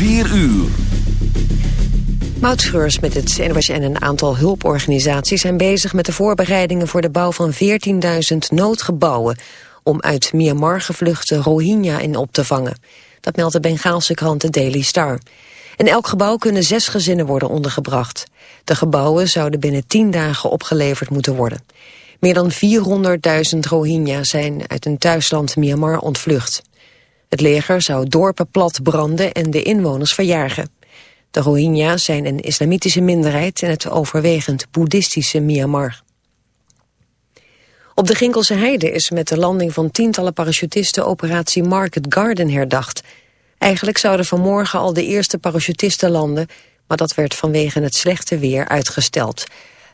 4 uur. Moutschreurs met het NWS en een aantal hulporganisaties zijn bezig met de voorbereidingen voor de bouw van 14.000 noodgebouwen om uit Myanmar gevluchte Rohingya in op te vangen. Dat meldt de Bengaalse krant The Daily Star. In elk gebouw kunnen zes gezinnen worden ondergebracht. De gebouwen zouden binnen tien dagen opgeleverd moeten worden. Meer dan 400.000 Rohingya zijn uit hun thuisland Myanmar ontvlucht. Het leger zou dorpen plat branden en de inwoners verjagen. De Rohingya zijn een islamitische minderheid in het overwegend boeddhistische Myanmar. Op de Ginkelse Heide is met de landing van tientallen parachutisten operatie Market Garden herdacht. Eigenlijk zouden vanmorgen al de eerste parachutisten landen, maar dat werd vanwege het slechte weer uitgesteld.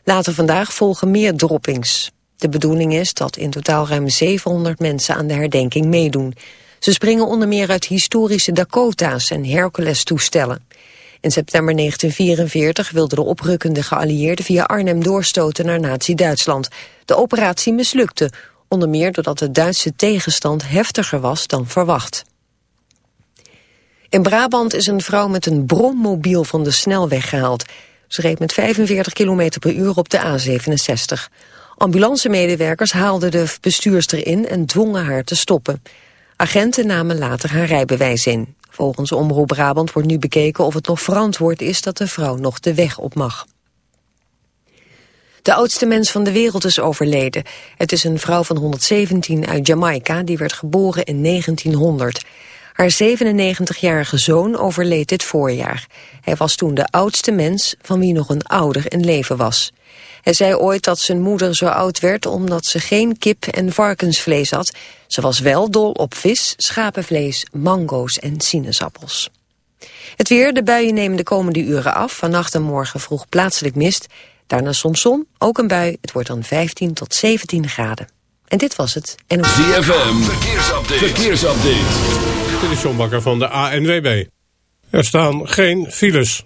Later vandaag volgen meer droppings. De bedoeling is dat in totaal ruim 700 mensen aan de herdenking meedoen. Ze springen onder meer uit historische Dakota's en Hercules-toestellen. In september 1944 wilden de oprukkende geallieerden via Arnhem doorstoten naar nazi-Duitsland. De operatie mislukte, onder meer doordat de Duitse tegenstand heftiger was dan verwacht. In Brabant is een vrouw met een brommobiel van de snelweg gehaald. Ze reed met 45 km per uur op de A67. Ambulancemedewerkers haalden de bestuurster in en dwongen haar te stoppen. Agenten namen later haar rijbewijs in. Volgens Omroep Brabant wordt nu bekeken of het nog verantwoord is dat de vrouw nog de weg op mag. De oudste mens van de wereld is overleden. Het is een vrouw van 117 uit Jamaica, die werd geboren in 1900. Haar 97-jarige zoon overleed dit voorjaar. Hij was toen de oudste mens van wie nog een ouder in leven was. Hij zei ooit dat zijn moeder zo oud werd omdat ze geen kip en varkensvlees had. Ze was wel dol op vis, schapenvlees, mango's en sinaasappels. Het weer, de buien nemen de komende uren af. Vannacht en morgen vroeg plaatselijk mist. Daarna soms zon, ook een bui. Het wordt dan 15 tot 17 graden. En dit was het. En... ZFM, verkeersupdate. verkeersupdate. Dit is John Bakker van de ANWB. Er staan geen files.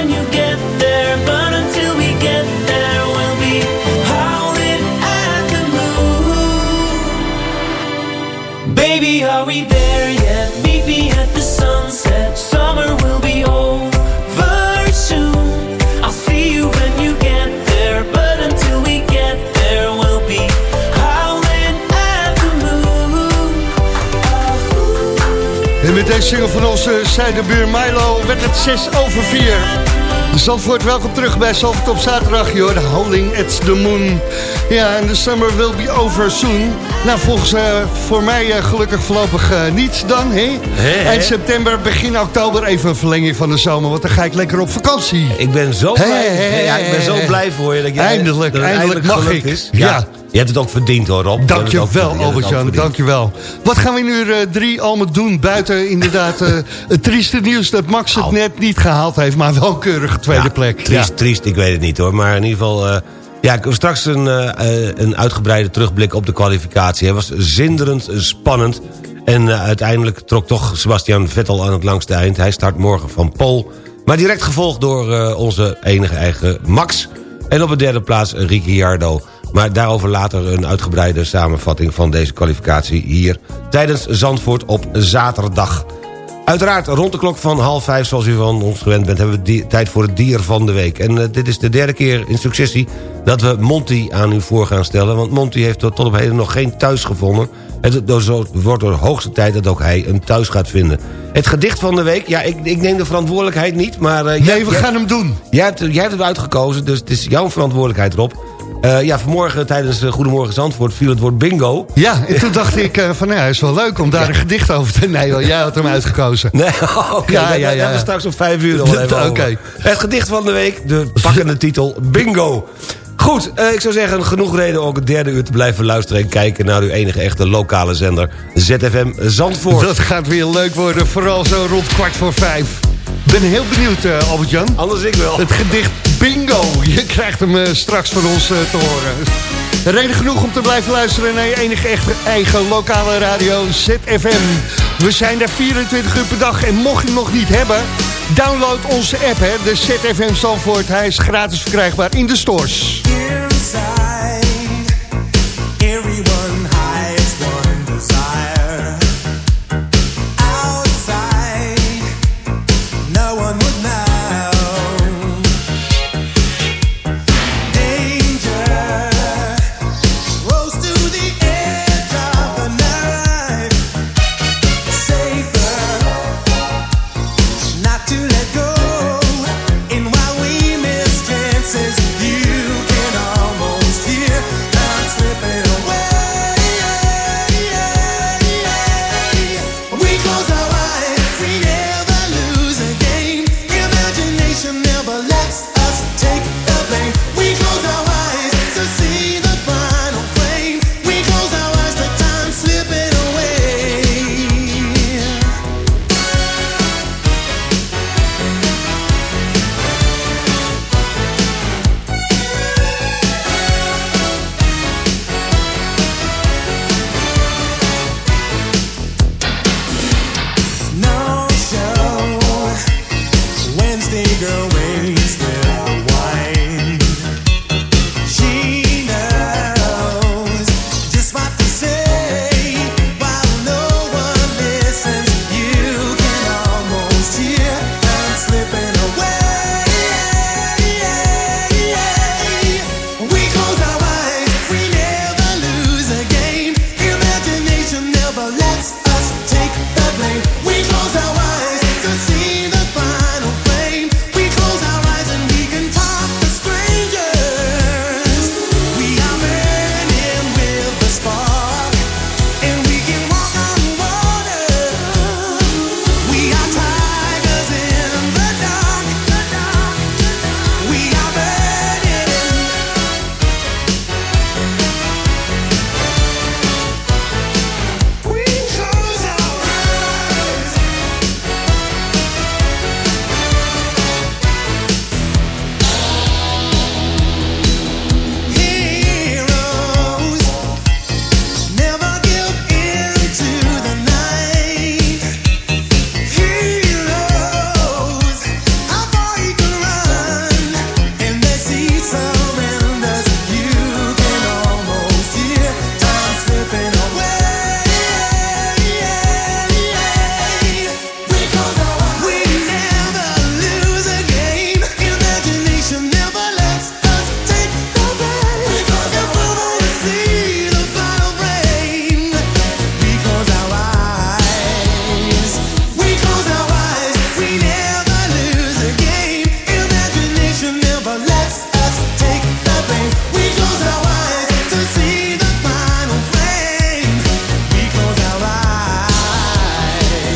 deze single van onze zijdebuur Milo werd het 6 over 4. Zandvoort, welkom terug bij Zandvoort op zaterdag. Joh, de Howling at the Moon. Ja, en de summer will be over soon. Nou, volgens eh, voor mij eh, gelukkig voorlopig eh, niet dan, hè? hè? Eind september, begin oktober even een verlenging van de zomer. Want dan ga ik lekker op vakantie. Ik ben zo blij, ja, ik ben zo blij voor je. Dat jij, Eindelijk, dat het eindelijk mag ik. Is. Ja. Je hebt het ook verdiend hoor, Rob. Je Dankjewel. Je Albert-Jan, dankjewel. Wat gaan we in uur 3 allemaal doen? Buiten inderdaad het trieste nieuws dat Max het net niet gehaald heeft... maar wel een keurige tweede Ja, plek. Triest, triest, ik weet het niet hoor. Maar in ieder geval... ja, straks een, eh, eh, een uitgebreide terugblik op de kwalificatie. Het was zinderend spannend. En eh, uiteindelijk trok toch Sebastian Vettel aan het langste eind. Hij start morgen van Pol. Maar direct gevolgd door onze enige eigen Max. En op de derde plaats Ricciardo. Maar daarover later een uitgebreide samenvatting van deze kwalificatie hier... tijdens Zandvoort op zaterdag. Uiteraard rond de klok van half vijf, zoals u van ons gewend bent... hebben we tijd voor het dier van de week. En eh, dit is de derde keer in successie dat we Monty aan u voor gaan stellen. Want Monty heeft tot op heden nog geen thuis gevonden. Het dus wordt de hoogste tijd dat ook hij een thuis gaat vinden. Het gedicht van de week, ja, ik, ik neem de verantwoordelijkheid niet... maar eh, jij- Nee, we jij- gaan hem doen. Jij hebt, jij hebt het uitgekozen, dus het is jouw verantwoordelijkheid erop. Eh, ja, vanmorgen tijdens eh, Goedemorgen Zandvoort viel het woord bingo. Ja, en toen dacht ik eh, van, nou, het is wel leuk om daar een gedicht over te... Nee, jij had hem uitgekozen. Nee, oké. Ja, daar- ja, ja. hebben we straks om vijf uur wel even. Het gedicht van de week, de pakkende titel Bingo. Goed, ik zou zeggen, genoeg reden ook het derde uur te blijven luisteren... en kijken naar uw enige echte lokale zender, ZFM Zandvoort. Dat gaat weer leuk worden, vooral zo rond kwart voor vijf. Ik ben heel benieuwd, eh, Albert-Jan. Anders ik wel. Het gedicht Bingo. Je krijgt hem eh, straks van ons eh, te horen. Reden genoeg om te blijven luisteren naar je enige echte eigen lokale radio ZFM. We zijn daar 24 uur per dag en mocht je hem nog niet hebben... download onze app, hè, de ZFM Zandvoort. Hij is gratis verkrijgbaar in de stores.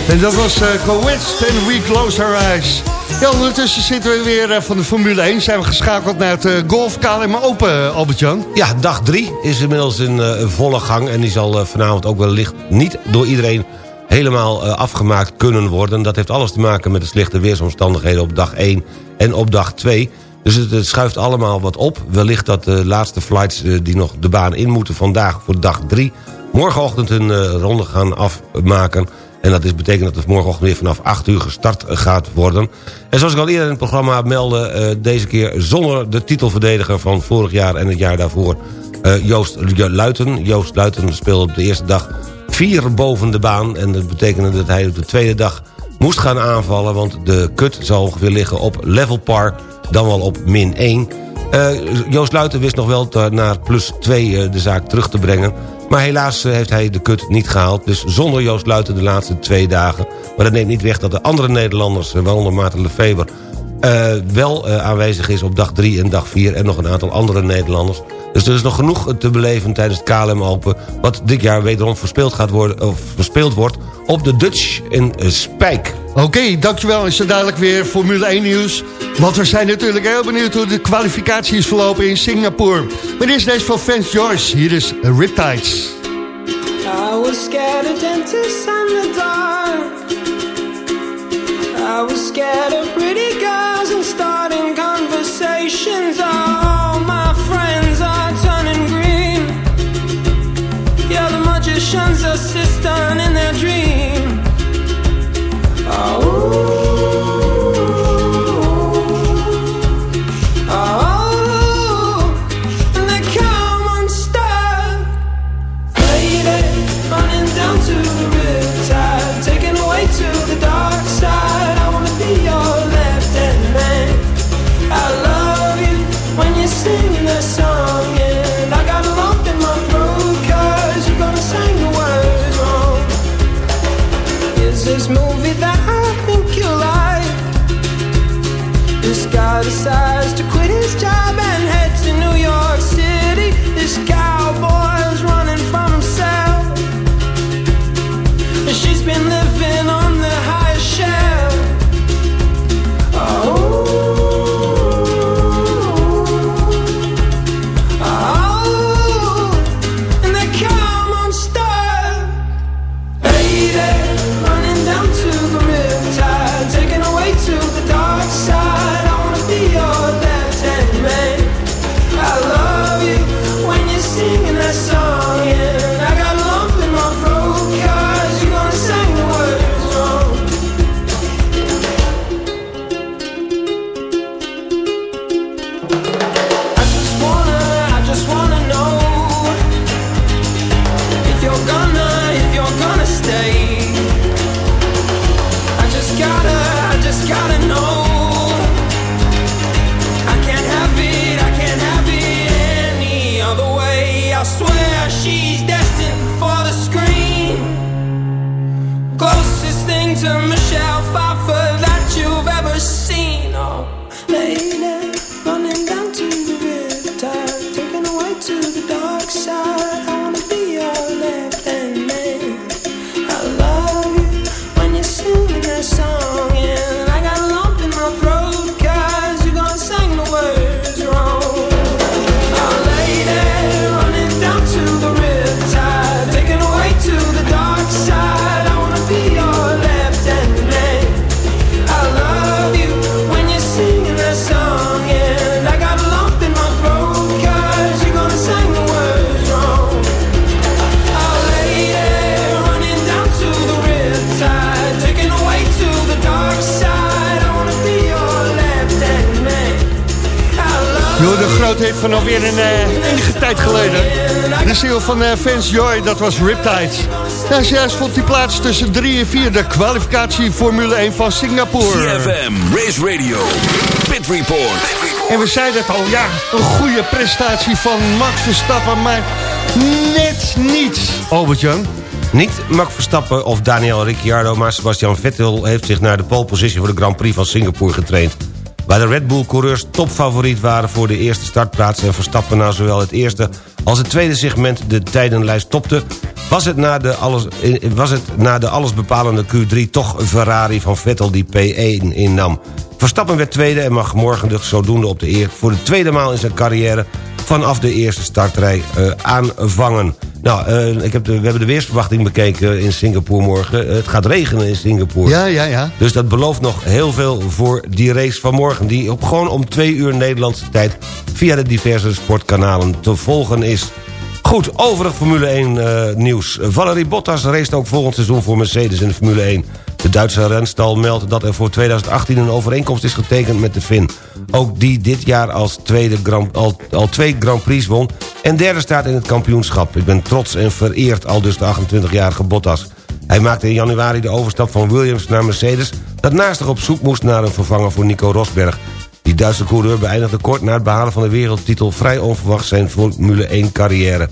En dat was uh, Go West and We Close Our Eyes. Ja, ondertussen zitten we weer uh, van de Formule 1. Zijn we geschakeld naar het uh, Golf KLM Open, Albert-Jan. Ja, dag 3 is inmiddels in volle gang. En die zal vanavond ook wellicht niet door iedereen helemaal afgemaakt kunnen worden. Dat heeft alles te maken met de slechte weersomstandigheden op dag 1 en op dag 2. Dus het, het, schuift allemaal wat op. Wellicht dat de laatste flights die nog de baan in moeten vandaag voor dag 3... morgenochtend hun ronde gaan afmaken... En dat is, betekent dat het morgenochtend weer vanaf 8 uur gestart gaat worden. En zoals ik al eerder in het programma meldde... Uh, deze keer zonder de titelverdediger van vorig jaar en het jaar daarvoor... Uh, Joost Luiten. Joost Luiten speelde op de eerste dag vier boven de baan. En dat betekende dat hij op de tweede dag moest gaan aanvallen... want de kut zou ongeveer liggen op level par, dan wel op min 1... Uh, Joost Luiten wist nog wel naar plus 2 uh, de zaak terug te brengen. Maar helaas eh, heeft hij de kut niet gehaald. Dus zonder Joost Luiten de laatste twee dagen. Maar dat neemt niet weg dat de andere Nederlanders, eh, waaronder Maarten Lefever... Uh, wel uh, aanwezig is op dag 3 en dag 4 en nog een aantal andere Nederlanders. Dus er is nog genoeg te beleven tijdens het KLM Open... wat dit jaar wederom verspeeld, gaat worden, of verspeeld wordt op de Dutch in Spijk. Oké, okay, dankjewel. Is er dadelijk weer Formule 1 nieuws. Want we zijn natuurlijk heel benieuwd hoe de kwalificatie is verlopen in Singapore. Maar dit is deze van Vance Joyce. Hier is Riptides. I was scared of dentists and the dark. I was scared of pretty girls and starting conversations. Grote hit van alweer een uh, enige tijd geleden. De single van uh, Vance Joy, dat was Riptide. Nou, juist vond die plaats tussen 3 en 4 de kwalificatie Formule 1 van Singapore. CFM, Race Radio, Pit Report. En we zeiden het al, ja, een goede prestatie van Max Verstappen, maar net niet, Albert-Jan. Niet Max Verstappen of Daniel Ricciardo, maar Sebastian Vettel heeft zich naar de pole position voor de Grand Prix van Singapore getraind. Waar de Red Bull-coureurs topfavoriet waren voor de eerste startplaats... en Verstappen na zowel het eerste als het tweede segment de tijdenlijst topte... was het na de, alles, eh, was het na de allesbepalende Q3 toch Ferrari van Vettel die P1 innam. Verstappen werd tweede en mag morgen dus zodoende op de eer... voor de tweede maal in zijn carrière vanaf de eerste startrij eh, aanvangen. Nou, eh, ik heb de, we hebben de weersverwachting bekeken in Singapore morgen. Eh, het gaat regenen in Singapore. Ja, ja, ja. Dus dat belooft nog heel veel voor die race van morgen... die op, gewoon om twee uur Nederlandse tijd... via de diverse sportkanalen te volgen is. Goed, overig Formule 1 eh, nieuws. Valerie Bottas race ook volgend seizoen voor Mercedes in de Formule 1. De Duitse renstal meldt dat er voor 2018 een overeenkomst is getekend met de Fin. Ook die dit jaar als tweede Grand, al, al twee Grand Prix won... en derde staat in het kampioenschap. Ik ben trots en vereerd, al dus de 28-jarige Bottas. Hij maakte in januari de overstap van Williams naar Mercedes... dat naast op zoek moest naar een vervanger voor Nico Rosberg. Die Duitse coureur beëindigde kort na het behalen van de wereldtitel... vrij onverwacht zijn Formule 1 carrière.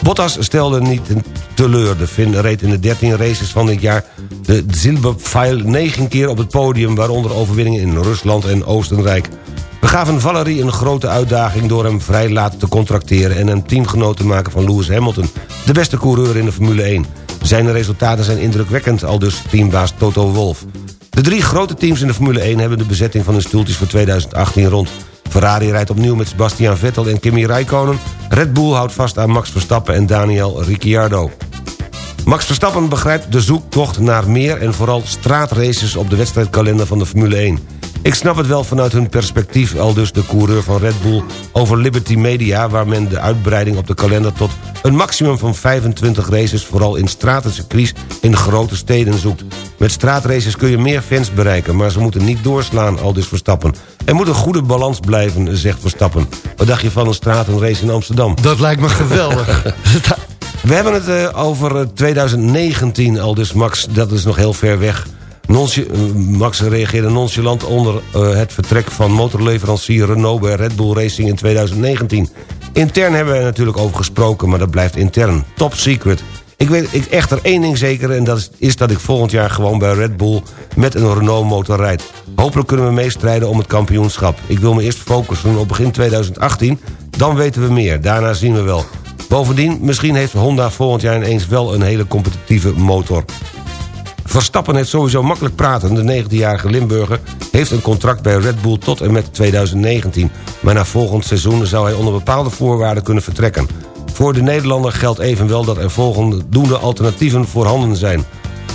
Bottas stelde niet teleur. De Finn reed in de 13 races van dit jaar de Zilberpfeil 9 keer op het podium... waaronder overwinningen in Rusland en Oostenrijk. We gaven Valerie een grote uitdaging door hem vrij laat te contracteren... en een teamgenoot te maken van Lewis Hamilton, de beste coureur in de Formule 1. Zijn resultaten zijn indrukwekkend, al dus teambaas Toto Wolff. De drie grote teams in de Formule 1 hebben de bezetting van hun stoeltjes voor 2018 rond. Ferrari rijdt opnieuw met Sebastian Vettel en Kimi Räikkönen. Red Bull houdt vast aan Max Verstappen en Daniel Ricciardo. Max Verstappen begrijpt de zoektocht naar meer en vooral straatraces op de wedstrijdkalender van de Formule 1. Ik snap het wel vanuit hun perspectief, al dus de coureur van Red Bull over Liberty Media... waar men de uitbreiding op de kalender tot een maximum van 25 races... vooral in stratencircuits in grote steden zoekt. Met straatraces kun je meer fans bereiken, maar ze moeten niet doorslaan, al dus Verstappen. Er moet een goede balans blijven, zegt Verstappen. Wat dacht je van een straatrace in Amsterdam? Dat lijkt me geweldig. We hebben het eh, over eh, 2019 al dus, Max. Dat is nog heel ver weg. Eh, Max reageerde nonchalant onder eh, het vertrek van motorleverancier Renault... bij Red Bull Racing in 2019. Intern hebben we er natuurlijk over gesproken, maar dat blijft intern. Top secret. Ik weet ik, echter één ding zeker en dat is, is dat ik volgend jaar gewoon bij Red Bull... met een Renault motor rijd. Hopelijk kunnen we meestrijden om het kampioenschap. Ik wil me eerst focussen op begin 2018, dan weten we meer. Daarna zien we wel. Bovendien, misschien heeft Honda volgend jaar ineens wel een hele competitieve motor. Verstappen heeft sowieso makkelijk praten. De 19-jarige Limburger heeft een contract bij Red Bull tot en met 2019. Maar na volgend seizoen zou hij onder bepaalde voorwaarden kunnen vertrekken. Voor de Nederlander geldt evenwel dat er volgende alternatieven voorhanden zijn.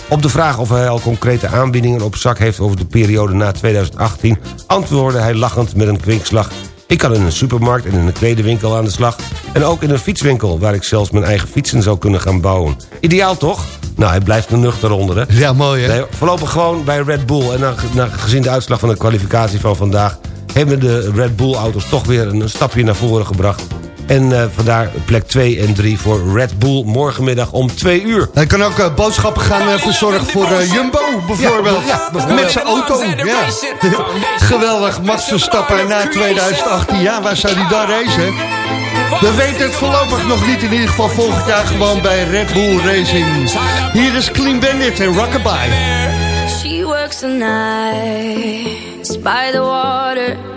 Op de vraag of hij al concrete aanbiedingen op zak heeft over de periode na 2018... antwoordde hij lachend met een kwinkslag... Ik kan in een supermarkt en in een kledingwinkel aan de slag... en ook in een fietswinkel waar ik zelfs mijn eigen fietsen zou kunnen gaan bouwen. Ideaal toch? Nou, hij blijft er nuchter onder, hè? Ja, mooi hè? Nee, voorlopig gewoon bij Red Bull. En dan, dan, gezien de uitslag van de kwalificatie van vandaag... hebben de Red Bull-auto's toch weer een, stapje naar voren gebracht. En eh, vandaar plek 2 en 3 voor Red Bull morgenmiddag om 2 uur. Hij kan ook eh, boodschappen gaan eh, verzorgen voor Jumbo bijvoorbeeld. Ja. Met zijn auto. Ja. Geweldig, Max Verstappen na 2018. Ja, waar zou hij dan racen? We weten het voorlopig nog niet. In ieder geval volgend jaar gewoon bij Red Bull Racing. Hier is Clean Bandit en Rockabye. She works the nights by the water.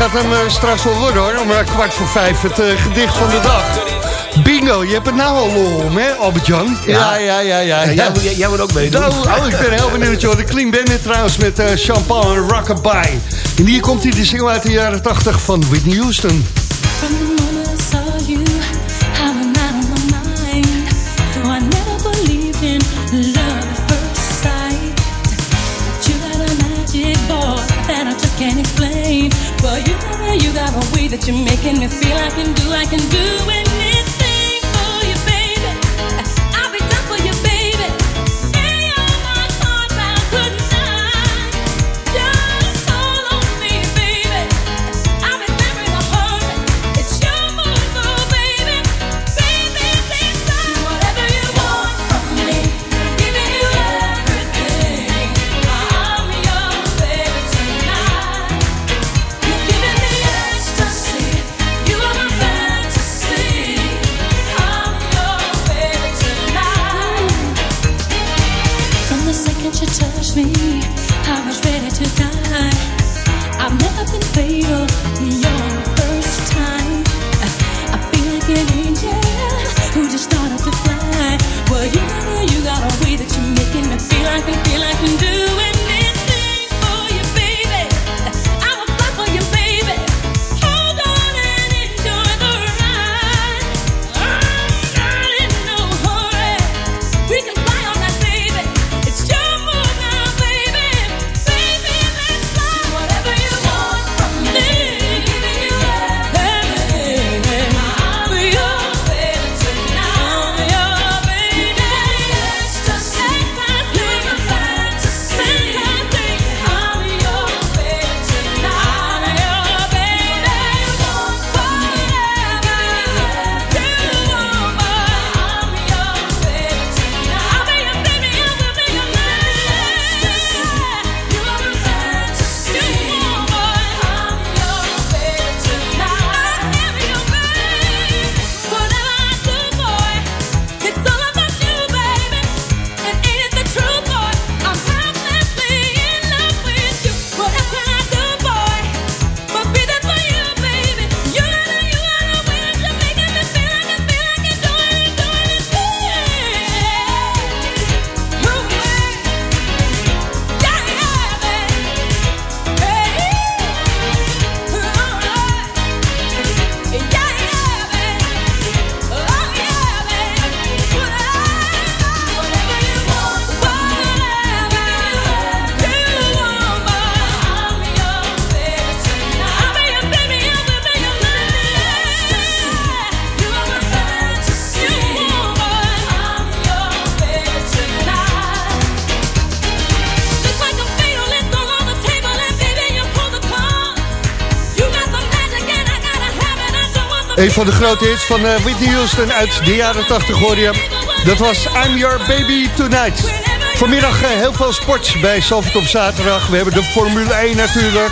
gaat hem eh, straks wel worden hoor, om eh, kwart voor vijf het eh, gedicht van de dag. Bingo, je hebt het nou al lol om, hè, Albert-Jan? Ja, ja, ja, ja. jij, wordt ook meedoen. Nou, oh, ik ben heel benieuwd, joh. De Clean Bandit trouwens met Champagne en Rockabye. En hier komt hij, de single uit de jaren 80 van Whitney Houston. way that you're making me feel I can do, I can do it. Een van de grote hits van eh, Whitney Houston uit de jaren 80 hoor je. Dat was I'm Your Baby Tonight. Vanmiddag eh, heel veel sport bij Salford op zaterdag. We hebben de Formule 1 natuurlijk.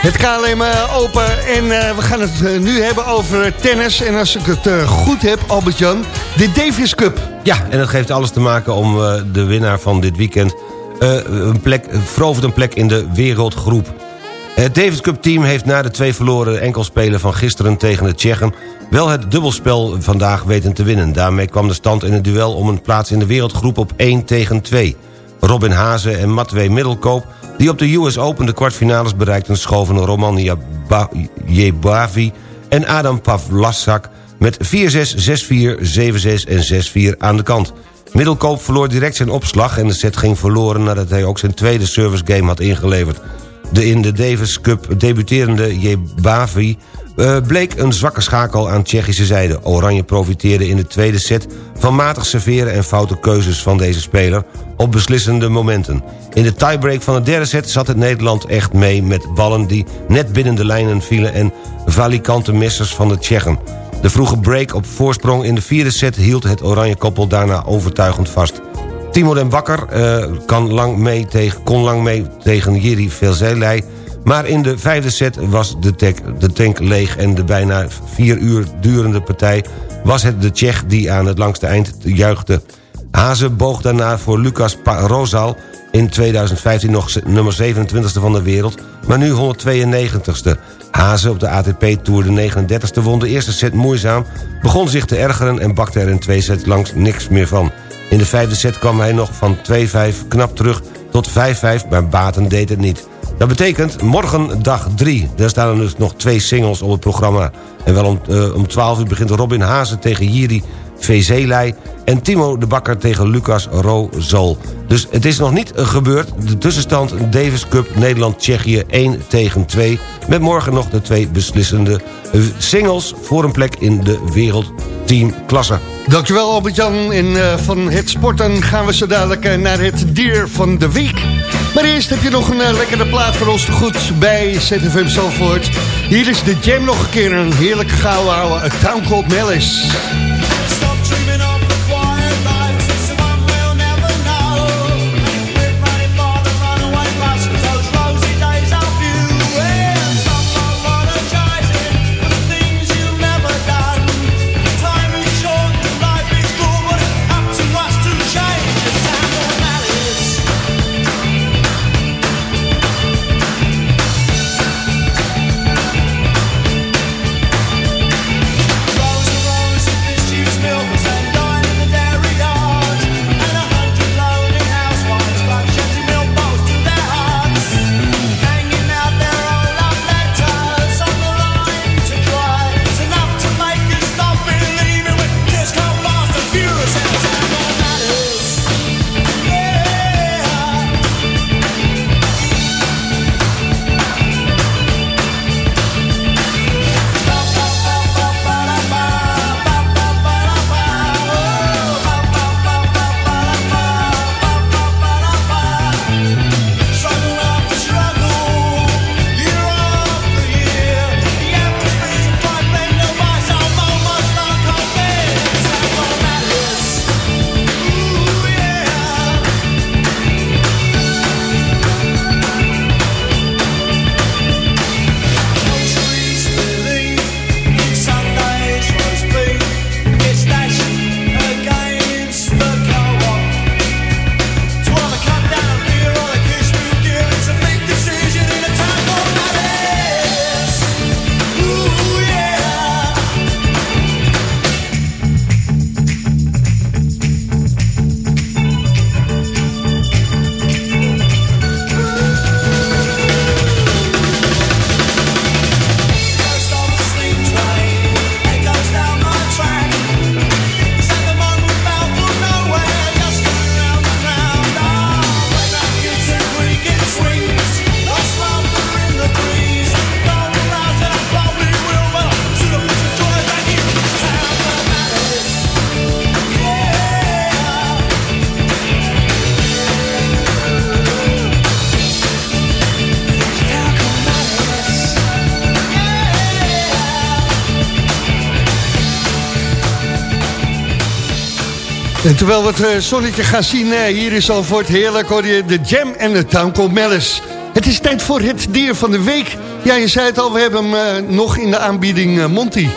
Het KLM eh, open en we gaan het nu hebben over tennis. En als ik het goed heb, Albert-Jan, de Davis Cup. Ja, en dat geeft alles te maken om de winnaar van dit weekend... een plek, verovert een plek in de wereldgroep. Het Davis Cup team heeft na de twee verloren enkelspelen van gisteren tegen de Tsjechen... wel het dubbelspel vandaag weten te winnen. Daarmee kwam de stand in het duel om een plaats in de wereldgroep op 1 tegen 2. Robin Hazen en Matwee Middelkoop, die op de US Open de kwartfinales bereikten... schoven Romania Ba- Jebavi en Adam Pavlasak met 4-6, 6-4, 7-6 en 6-4 aan de kant. Middelkoop verloor direct zijn opslag en de set ging verloren... nadat hij ook zijn tweede service game had ingeleverd. De in de Davis Cup debuterende Jebavi eh, bleek een zwakke schakel aan Tsjechische zijde. Oranje profiteerde in de tweede set van matig serveren en foute keuzes van deze speler op beslissende momenten. In de tiebreak van de derde set zat het Nederland echt mee met ballen die net binnen de lijnen vielen en valikante missers van de Tsjechen. De vroege break op voorsprong in de vierde set hield het oranje koppel daarna overtuigend vast. Timo den Bakker eh, kan lang mee tegen, kon lang mee tegen Jiri Velzelij... maar in de vijfde set was de, tank leeg... en de bijna vier uur durende partij was het de Tsjech die aan het langste eind juichte. Hazen boog daarna voor Lucas Rosal... in 2015 nog nummer 27e van de wereld... maar nu 192e. Hazen op de ATP-tour de 39e won de eerste set moeizaam... begon zich te ergeren en bakte er in twee sets langs niks meer van. In de vijfde set kwam hij nog van 2-5 knap terug tot 5-5, maar Baten deed het niet. Dat betekent morgen dag 3. Daar staan er dus nog twee singles op het programma. En wel om, eh, om 12 uur begint Robin Hazen tegen Jiri Vezelij... en Timo de Bakker tegen Lucas Rozol. Dus het is nog niet gebeurd. De tussenstand Davis Cup Nederland-Tsjechië 1 tegen 2... met morgen nog de twee beslissende eh, singles... voor een plek in de wereldteamklasse. Dankjewel Albert-Jan. En eh, van het sporten gaan we zo dadelijk eh, naar het dier van de week. Maar eerst heb je nog een lekkere plaat voor ons te goed bij ZFM Zalvoort. Hier is de jam nog een keer een heerlijk gouden oude A Town Called Malice. Terwijl we het eh, zonnetje gaan zien hier is al voor het heerlijk hoor je de Jam en de Town Mellis. Het is tijd voor het dier van de week. Ja, je zei het al, we hebben hem eh, nog in de aanbieding eh, Monty.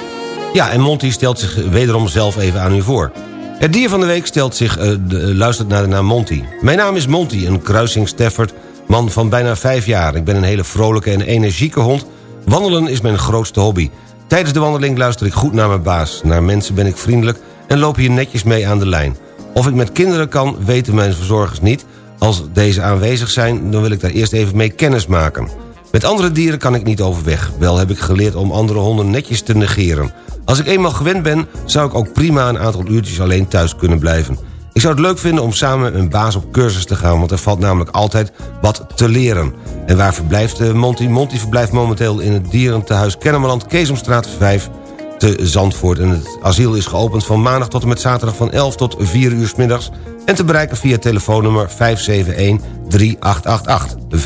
Ja, en Monty stelt zich wederom zelf even aan u voor. Het dier van de week stelt zich, luistert naar de naam Monty. Mijn naam is Monty, een kruising Stafford, man van bijna vijf jaar. Ik ben een hele vrolijke en energieke hond. Wandelen is mijn grootste hobby. Tijdens de wandeling luister ik goed naar mijn baas. Naar mensen ben ik vriendelijk en loop hier netjes mee aan de lijn. Of ik met kinderen kan, weten mijn verzorgers niet. Als deze aanwezig zijn, dan wil ik daar eerst even mee kennis maken. Met andere dieren kan ik niet overweg. Wel heb ik geleerd om andere honden netjes te negeren. Als ik eenmaal gewend ben, zou ik ook prima een aantal uurtjes alleen thuis kunnen blijven. Ik zou het leuk vinden om samen met mijn baas op cursus te gaan... want er valt namelijk altijd wat te leren. En waar verblijft eh, Monty? Monty verblijft momenteel in het dierentehuis Kennemerland... Keesomstraat 5 te Zandvoort. En het asiel is geopend van maandag tot en met zaterdag... van 11 tot 4 uur 's middags en te bereiken via telefoonnummer 571-3888. 571-3888.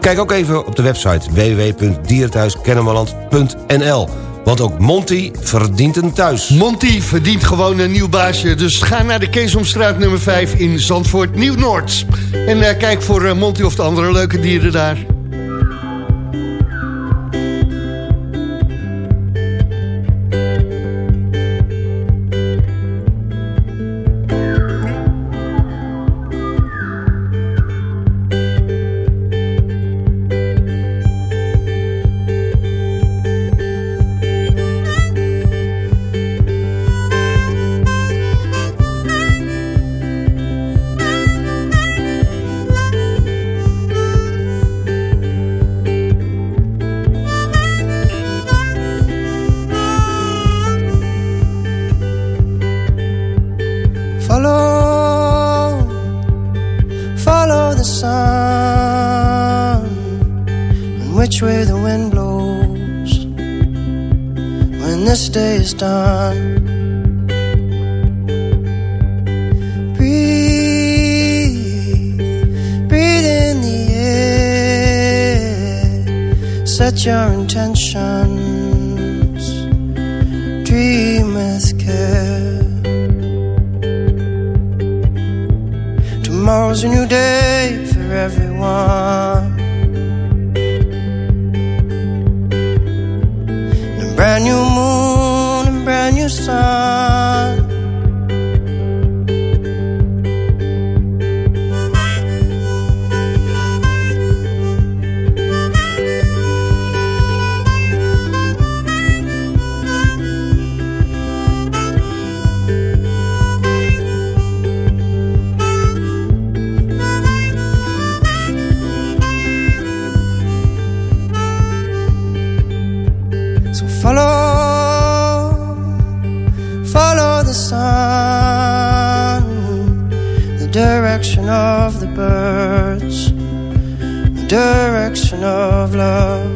Kijk ook even op de website www.dierenthuiskennemerland.nl. Want ook Monty verdient een thuis. Monty verdient gewoon een nieuw baasje. Dus ga naar de Keesomstraat nummer 5 in Zandvoort, Nieuw-Noord. En eh, kijk voor eh, Monty of de andere leuke dieren daar. Follow, follow the sun, and which way the wind blows when this day is done. Breathe, breathe in the air, set your intentions, Tomorrow's a new day for everyone. Direction of love.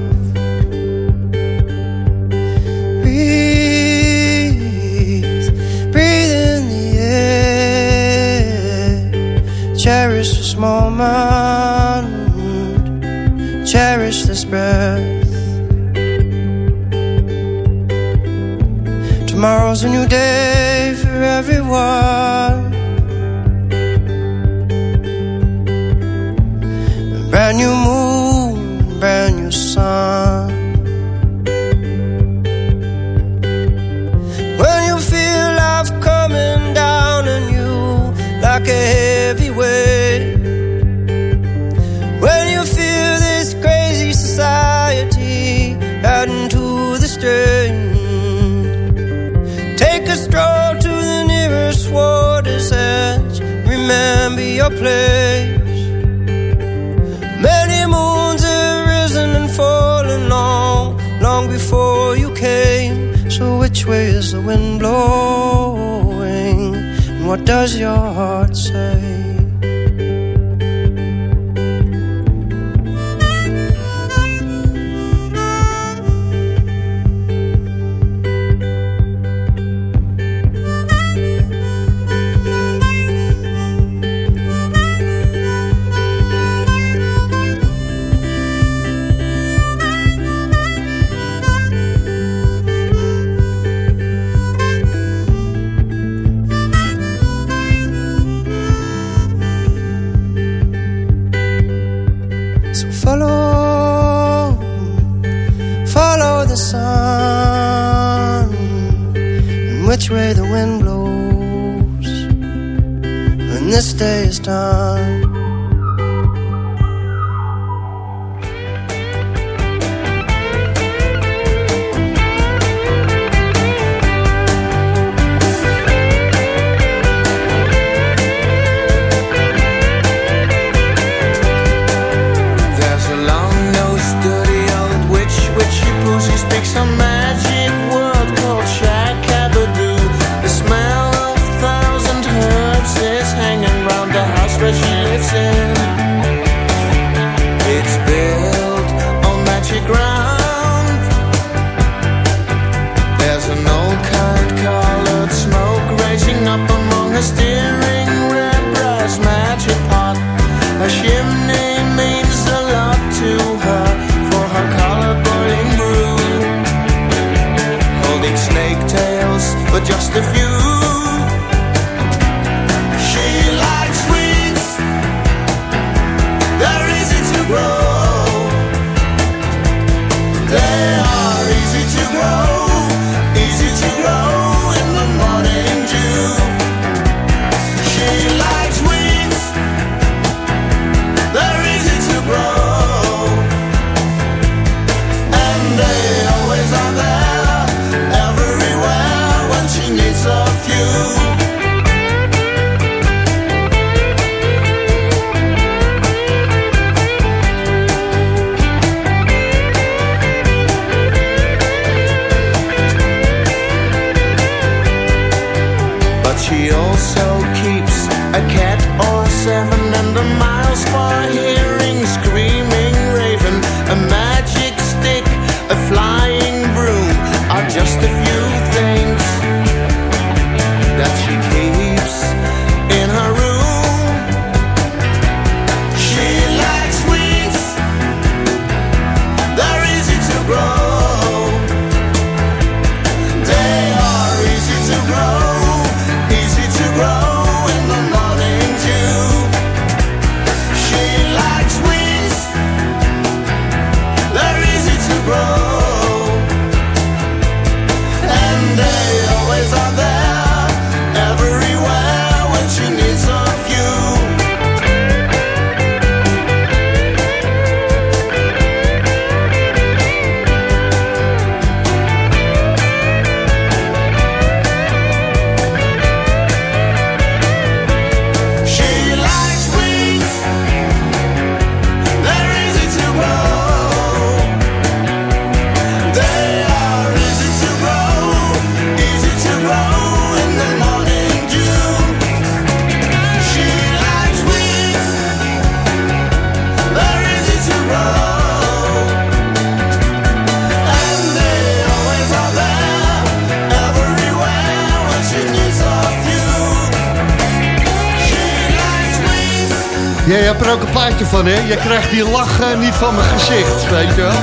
Je krijgt die lach eh, niet van mijn gezicht, weet je wel?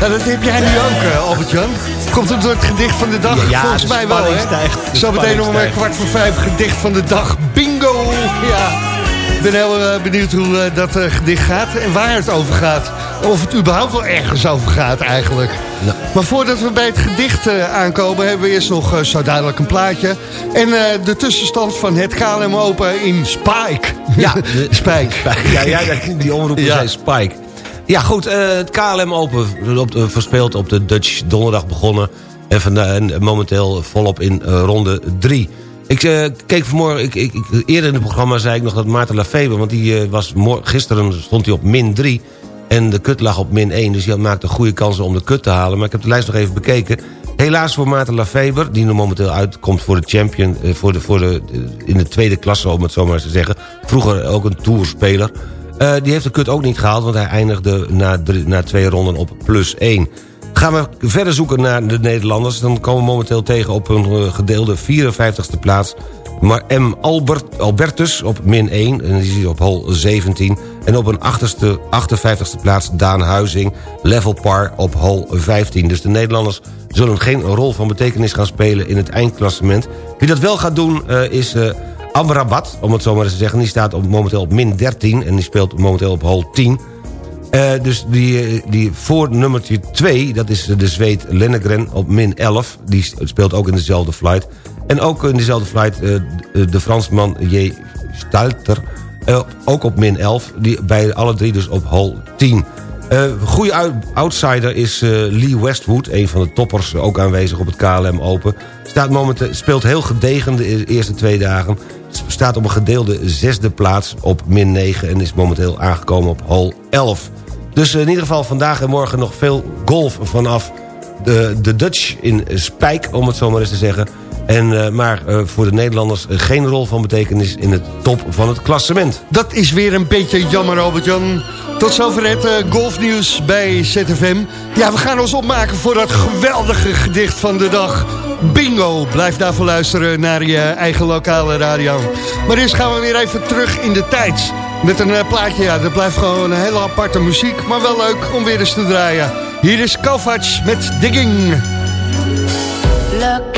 Nou, dat heb jij nu ook, eh, Albert-Jan. Komt het door het gedicht van de dag? Ja, Volgens de mij wel, hè? stijgt. De Zo meteen om stijgt. kwart voor vijf gedicht van de dag. Bingo! Ja. Ik ben heel eh, benieuwd hoe dat gedicht gaat en waar het over gaat. Of het überhaupt wel ergens over gaat, eigenlijk. Maar voordat we bij het gedicht aankomen... hebben we eerst nog zo duidelijk een plaatje. En de tussenstand van het KLM Open in Spike. Ja, Spike. Ja, ja, ja, die omroepen Ja. zijn Spike. Ja, goed, eh, het KLM Open op, eh, verspeeld op de Dutch donderdag begonnen. En, vanda- en momenteel volop in eh, ronde 3. Ik eh, keek vanmorgen, ik, ik, eerder in het programma zei ik nog dat Maarten Lafeber... want die eh, was gisteren stond hij op min 3 en de kut lag op min 1. Dus hij maakte goede kansen om de kut te halen. Maar ik heb de lijst nog even bekeken. Helaas voor Maarten Lafeber, die er momenteel uitkomt voor de champion... eh, voor de, voor de, in de tweede klasse, om het zo maar eens te zeggen. Vroeger ook een tourspeler. Eh, die heeft de kut ook niet gehaald, want hij eindigde na, na twee ronden op plus 1. Gaan we verder zoeken naar de Nederlanders... dan komen we momenteel tegen op een eh, gedeelde 54ste plaats... Maar M. Albert, Albertus op min 1, en die zit op hol 17. En op een 80ste, 58ste plaats Daan Huizing, level par op hol 15. Dus de Nederlanders zullen geen rol van betekenis gaan spelen in het eindklassement. Wie dat wel gaat doen eh, is eh, Amrabat, om het zo maar eens te zeggen. Die staat op, momenteel op min 13 en die speelt momenteel op hol 10. Eh, dus die, die voor nummertje 2, dat is de Zweed Lennegren op min 11. Die speelt ook in dezelfde flight. En ook in dezelfde flight de, Fransman J. Stalter, ook op min 11. Die, bij alle drie dus op hole 10. Eh goede outsider is eh, Lee Westwood, een van de toppers, ook aanwezig op het KLM Open. Staat momenteel, speelt heel gedegen de e- eerste twee dagen. Staat op een gedeelde zesde plaats op min 9 en is momenteel aangekomen op hole 11. Dus in ieder geval vandaag en morgen nog veel golf vanaf de, de Dutch in Spijk, om het zo maar eens te zeggen. En, eh, maar eh, voor de Nederlanders eh, geen rol van betekenis in het top van het klassement. Dat is weer een beetje jammer, Robert-Jan. Tot zover het eh, golfnieuws bij ZFM. Ja, we gaan ons opmaken voor dat geweldige gedicht van de dag. Bingo! Blijf daarvoor luisteren naar je eigen lokale radio. Maar eerst gaan we weer even terug in de tijd. Met een plaatje, ja, dat blijft gewoon een hele aparte muziek. Maar wel leuk om weer eens te draaien. Hier is Kovac met Digging. Look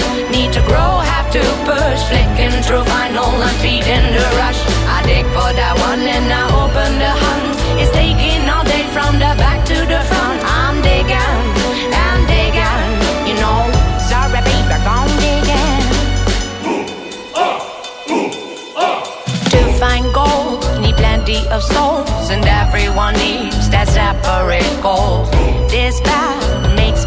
grow, have to push. Flicking through vinyl and feeding the rush. I dig for that one and I open the hunt. It's taking all day from the back to the front. I'm digging, I'm digging, you know. Sorry, baby, I'm digging. To find gold, need plenty of souls, and everyone needs that separate goal. This path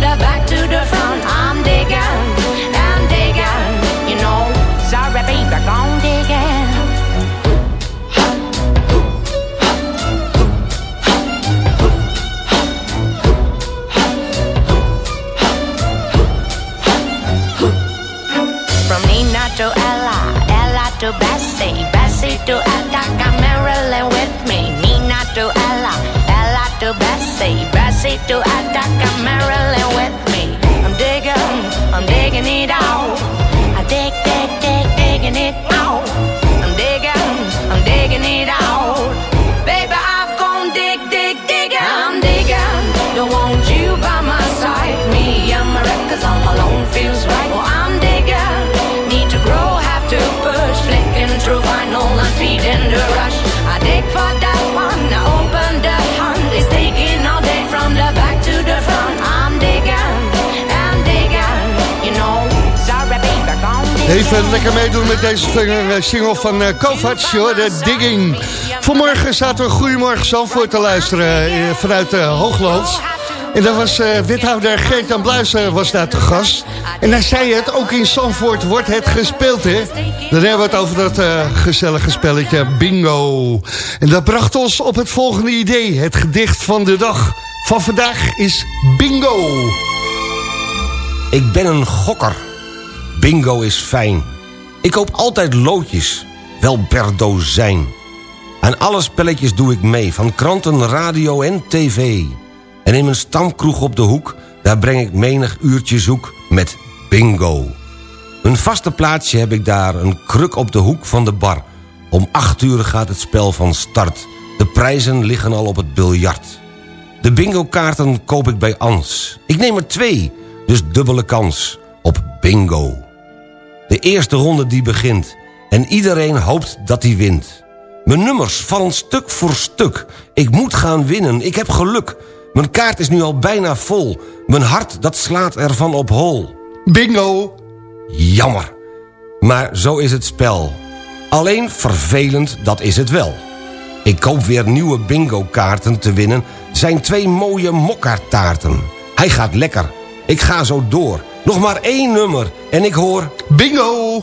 back to the front. I'm digging, I'm digging, you know. Sorry, baby, gone. From Nina to Ella, Ella to Bessie, Bessie to Attica, Marilyn with me. Nina to Ella, Ella to Bessie, Bessie to Attica, Marilyn with me. I'm digging, I'm digging it out. Even lekker meedoen met deze eh, single van eh, Kovac, hoor, de Digging. Vanmorgen zaten we Goedemorgen Zandvoort te luisteren eh, vanuit uh, Hooglands. En daar was eh, wethouder Geert-Jan Bluis was daar te gast. En hij zei het, ook in Zandvoort wordt het gespeeld, hè. Dan hebben we het over dat eh, gezellige spelletje bingo. En dat bracht ons op het volgende idee. Het gedicht van de dag van vandaag is bingo. Ik ben een gokker. Bingo is fijn. Ik koop altijd loodjes, wel per dozijn. Aan alle spelletjes doe ik mee, van kranten, radio en tv. En in mijn stamkroeg op de hoek, daar breng ik menig uurtje zoek met bingo. Een vaste plaatsje heb ik daar, een kruk op de hoek van de bar. Om acht uur gaat het spel van start. De prijzen liggen al op het biljart. De bingo-kaarten koop ik bij Ans. Ik neem er twee, dus dubbele kans op bingo. De eerste ronde die begint. En iedereen hoopt dat hij wint. Mijn nummers vallen stuk voor stuk. Ik moet gaan winnen, ik heb geluk. Mijn kaart is nu al bijna vol. Mijn hart dat slaat ervan op hol. Bingo! Jammer. Maar zo is het spel. Alleen vervelend, dat is het wel. Ik koop weer nieuwe bingo-kaarten te winnen... zijn twee mooie mokka-taarten. Hij gaat lekker Ik ga zo door. Nog maar één nummer. En ik hoor... Bingo!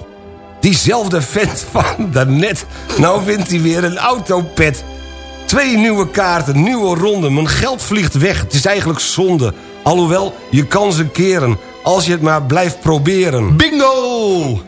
Diezelfde vent van daarnet. Nou vindt hij weer een autopet. Twee nieuwe kaarten, nieuwe ronde. Mijn geld vliegt weg. Het is eigenlijk zonde. Alhoewel, je kan ze keren. Als je het maar blijft proberen. Bingo!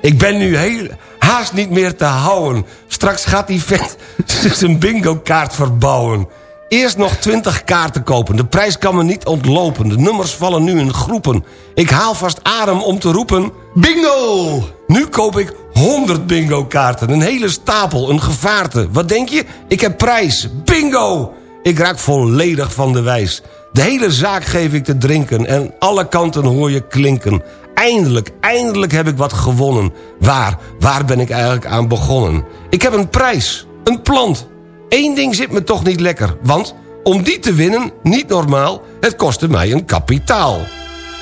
Ik ben nu heel, haast niet meer te houden. Straks gaat die vent zijn bingo-kaart verbouwen. Eerst nog 20 kaarten kopen. De prijs kan me niet ontlopen. De nummers vallen nu in groepen. Ik haal vast adem om te roepen... Bingo! Nu koop ik 100 bingo-kaarten. Een hele stapel, een gevaarte. Wat denk je? Ik heb prijs. Bingo! Ik raak volledig van de wijs. De hele zaak geef ik te drinken. En alle kanten hoor je klinken. Eindelijk, eindelijk heb ik wat gewonnen. Waar, waar ben ik eigenlijk aan begonnen? Ik heb een prijs, een plant. Eén ding zit me toch niet lekker. Want om die te winnen, niet normaal... het kostte mij een kapitaal.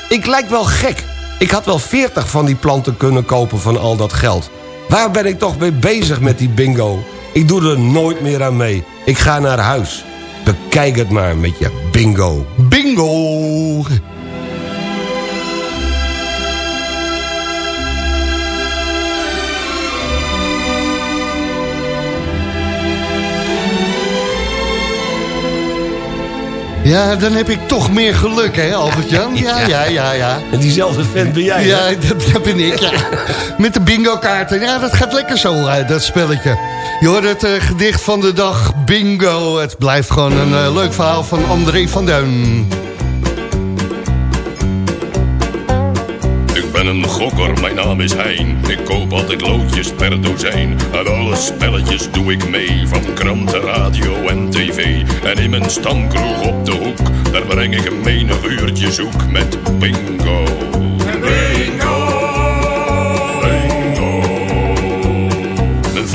Ik lijk wel gek. Ik had wel 40 van die planten kunnen kopen van al dat geld. Waar ben ik toch mee bezig met die bingo? Ik doe er nooit meer aan mee. Ik ga naar huis. Bekijk het maar met je bingo. Bingo! Ja, dan heb ik toch meer geluk, hè, Albert-Jan? Ja, ja, ja, ja. En diezelfde vent ben jij, Ja, dat ben ik, ja. Met de bingo-kaarten. Ja, dat gaat lekker zo, eh, dat spelletje. Je hoort het eh, gedicht van de dag, bingo. Het blijft gewoon een eh, leuk verhaal van André van Duin. Ben een gokker, mijn naam is Hein. Ik koop altijd loodjes per dozijn. Aan alle spelletjes doe ik mee. Van kranten, radio en tv. En in mijn stamkroeg op de hoek. Daar breng ik een menig uurtje zoek met bingo. Bingo!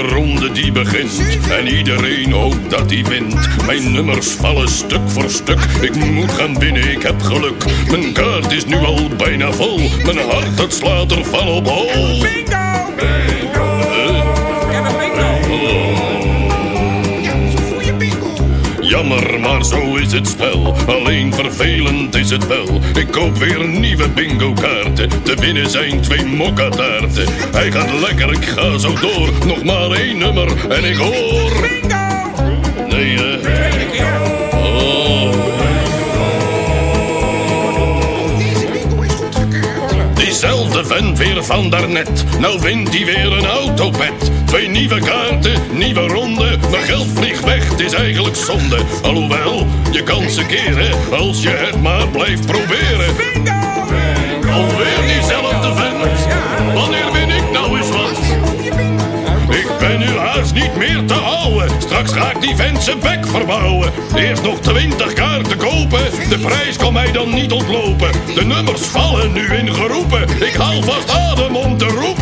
De ronde die begint. En iedereen hoopt dat hij wint. Mijn nummers vallen stuk voor stuk. Ik moet gaan binnen, ik heb geluk. Mijn kaart is nu al bijna vol. Mijn hart dat slaat er van op hol. Bingo! Jammer, maar zo is het spel. Alleen vervelend is het wel. Ik koop weer nieuwe bingo kaarten. Te winnen zijn twee mokkataarten. Hij gaat lekker, ik ga zo door. Nog maar één nummer en ik hoor... Diezelfde vent weer van daarnet. Nou wint hij weer een autopet. Twee nieuwe kaarten, nieuwe ronde. Mijn geld vliegt weg, het is eigenlijk zonde. Alhoewel, je kan ze keren als je het maar blijft proberen. Bingo! Alweer diezelfde vent. Wanneer win ik nou eens wat? Ik ben nu niet meer te houden. Straks ga ik die vent zijn bek verbouwen. Eerst nog twintig kaarten kopen. De prijs kan mij dan niet ontlopen. De nummers vallen nu in geroepen. Ik haal vast adem om te roepen.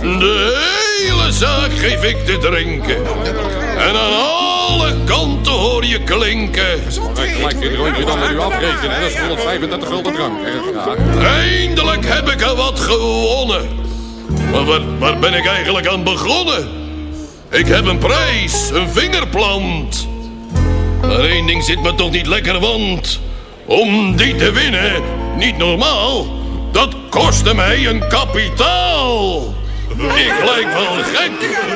De hele zaak geef ik te drinken. En aan alle kanten hoor je klinken. Gelijk dit rondje dan met u afrekenen. Dat is 135 gulden drank. Eindelijk heb ik er wat gewonnen. Maar waar, waar ben ik eigenlijk aan begonnen? Ik heb een prijs, een vingerplant. Maar één ding zit me toch niet lekker, want... om die te winnen, niet normaal... kostte mij een kapitaal. Ik lijk wel gek.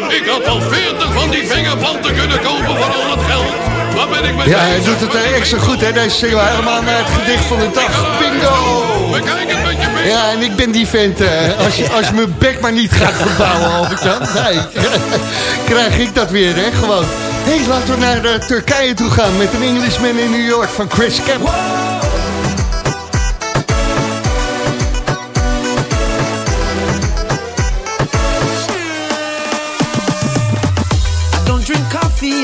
Ik had wel 40 van die vingerplanten kunnen kopen voor al dat geld. Waar ben ik mee Ja, hij doet het eh, extra goed, hè? Deze single helemaal naar het gedicht van de dag. Bingo! Bekijk het met je been. Ja, en ik ben die vent. eh, als, je, als je mijn bek maar niet gaat verbouwen, Albert-Jan. Nee, krijg ik dat weer, hè? Gewoon. Hé, hey, laten we naar eh, Turkije toe gaan met een Englishman in New York van Chris Camp.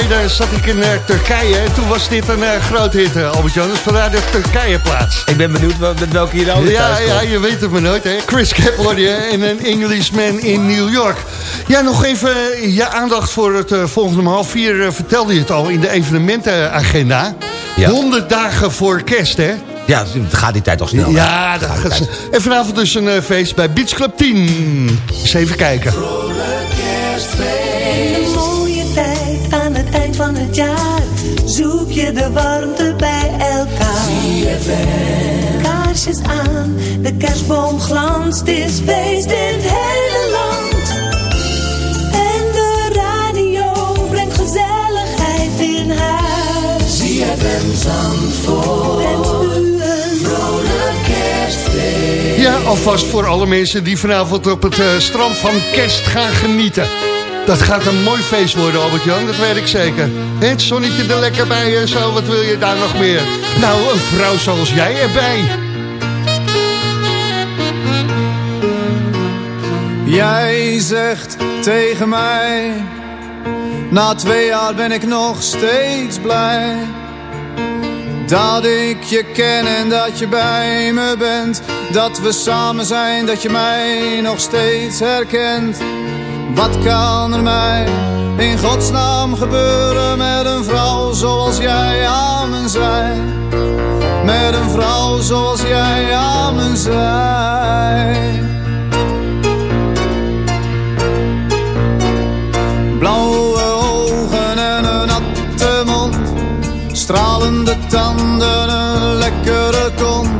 Geleden zat ik in eh, Turkije en toen was dit een eh, groot hit, eh, Albert-Jan. Dus vandaar de Turkije-plaats. Ik ben benieuwd wel- met welke je nou weer Ja, ja, je weet het maar nooit, hè. Chris je en een Englishman in New York. Ja, nog even je aandacht voor het volgende om half vier. vertelde je het al in de evenementenagenda. 100 dagen voor kerst, hè? Ja, het gaat die tijd toch snel. Ja, dat Gaat. En vanavond dus een feest bij Beach Club 10. Eens even kijken. Jaar zoek je de warmte bij elkaar. Kaarsjes aan, de kerstboom glanst, is feest in het hele land. En de radio brengt gezelligheid in huis. ZFM Zandvoort. En u een vrolijk kerstfeest. Ja, alvast voor alle mensen die vanavond op het eh, strand van kerst gaan genieten. Dat gaat een mooi feest worden, Albert-Jan, dat weet ik zeker. Het zonnetje er lekker bij en zo, wat wil je daar nog meer? Nou, een vrouw zoals jij erbij. Jij zegt tegen mij, na twee jaar ben ik nog steeds blij. Dat ik je ken en dat je bij me bent. Dat we samen zijn, dat je mij nog steeds herkent. Wat kan er mij in godsnaam gebeuren met een vrouw zoals jij aan me zij? Met een vrouw zoals jij aan me zij. Blauwe ogen en een natte mond. Stralende tanden, een lekkere kont.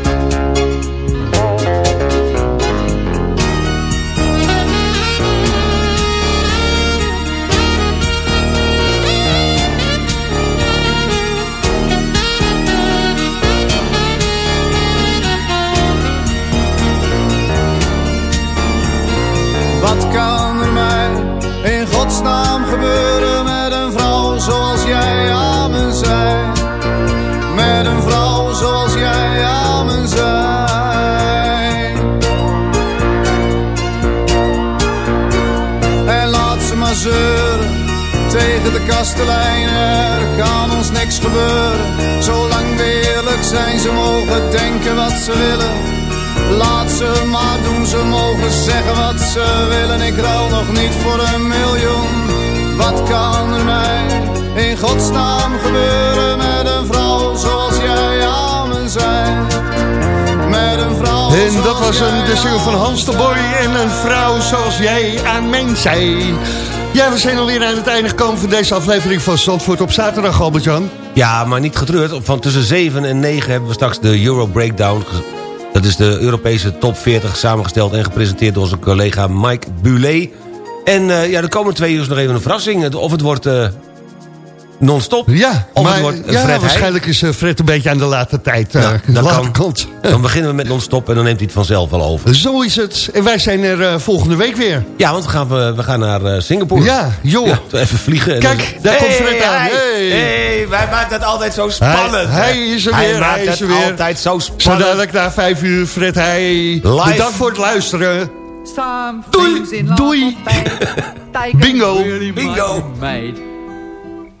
De kastelein. Er kan ons niks gebeuren, zolang we eerlijk zijn. Ze mogen denken wat ze willen. Laat ze maar doen, ze mogen zeggen wat ze willen. Ik ruil nog niet voor een miljoen. Wat kan er mij in godsnaam gebeuren met een vrouw zoals jij aan me zijn? Met een vrouw En dat was een, de single van Hans de Boy en een vrouw zoals jij aan mijn zei. Ja, we zijn alweer aan het einde gekomen van deze aflevering van Zandvoort op zaterdag, Albert-Jan. Ja, maar niet getreurd. Van tussen 7 en 9 hebben we straks de Euro Breakdown. Dat is de Europese top 40 samengesteld en gepresenteerd door onze collega Mike Bulet. En eh, ja, de komende twee uur is nog even een verrassing. Of het wordt eh, non-stop, Ja, of maar het wordt ja, Fred Heij. waarschijnlijk is eh, Fred een beetje aan de late tijd. eh, Nou, dan, late kan- kant. dan beginnen we met non-stop en dan neemt hij het vanzelf wel over. Zo is het. En wij zijn er eh, volgende week weer. Ja, want we gaan, we, we gaan naar eh, Singapore. Ja, joh. Ja, even vliegen. en Kijk, dan- daar komt Hey, Fred aan. hij- Hey. hey, wij maken het altijd zo spannend. Hij, hij is er Hij weer, maakt hij is het er weer. altijd zo Zo spannend. dadelijk na vijf uur, Fred Heij. Live. Bedankt voor het luisteren. Some Doei, doei. Bingo. really Bingo.